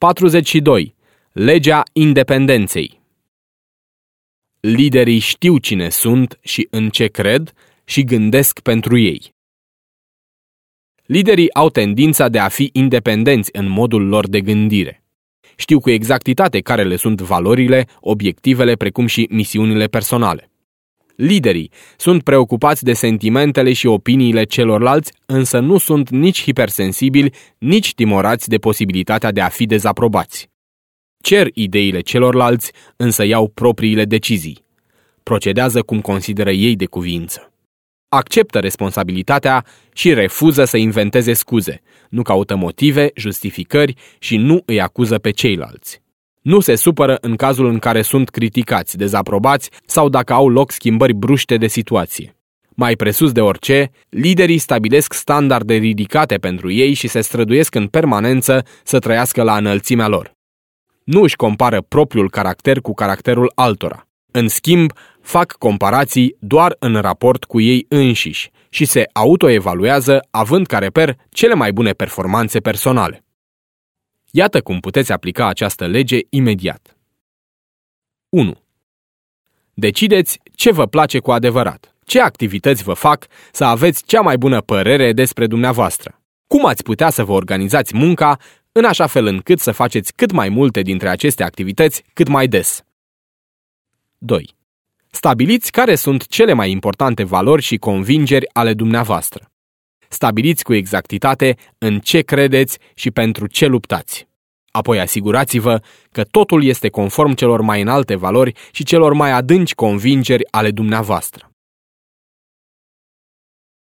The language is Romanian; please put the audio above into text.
42. Legea independenței Liderii știu cine sunt și în ce cred și gândesc pentru ei. Liderii au tendința de a fi independenți în modul lor de gândire. Știu cu exactitate care le sunt valorile, obiectivele, precum și misiunile personale. Liderii sunt preocupați de sentimentele și opiniile celorlalți, însă nu sunt nici hipersensibili, nici timorați de posibilitatea de a fi dezaprobați. Cer ideile celorlalți, însă iau propriile decizii. Procedează cum consideră ei de cuvință. Acceptă responsabilitatea și refuză să inventeze scuze, nu caută motive, justificări și nu îi acuză pe ceilalți. Nu se supără în cazul în care sunt criticați, dezaprobați sau dacă au loc schimbări bruște de situație. Mai presus de orice, liderii stabilesc standarde ridicate pentru ei și se străduiesc în permanență să trăiască la înălțimea lor. Nu își compară propriul caracter cu caracterul altora. În schimb, fac comparații doar în raport cu ei înșiși și se autoevaluează având ca reper cele mai bune performanțe personale. Iată cum puteți aplica această lege imediat. 1. Decideți ce vă place cu adevărat. Ce activități vă fac să aveți cea mai bună părere despre dumneavoastră? Cum ați putea să vă organizați munca în așa fel încât să faceți cât mai multe dintre aceste activități cât mai des? 2. Stabiliți care sunt cele mai importante valori și convingeri ale dumneavoastră. Stabiliți cu exactitate în ce credeți și pentru ce luptați. Apoi asigurați-vă că totul este conform celor mai înalte valori și celor mai adânci convingeri ale dumneavoastră.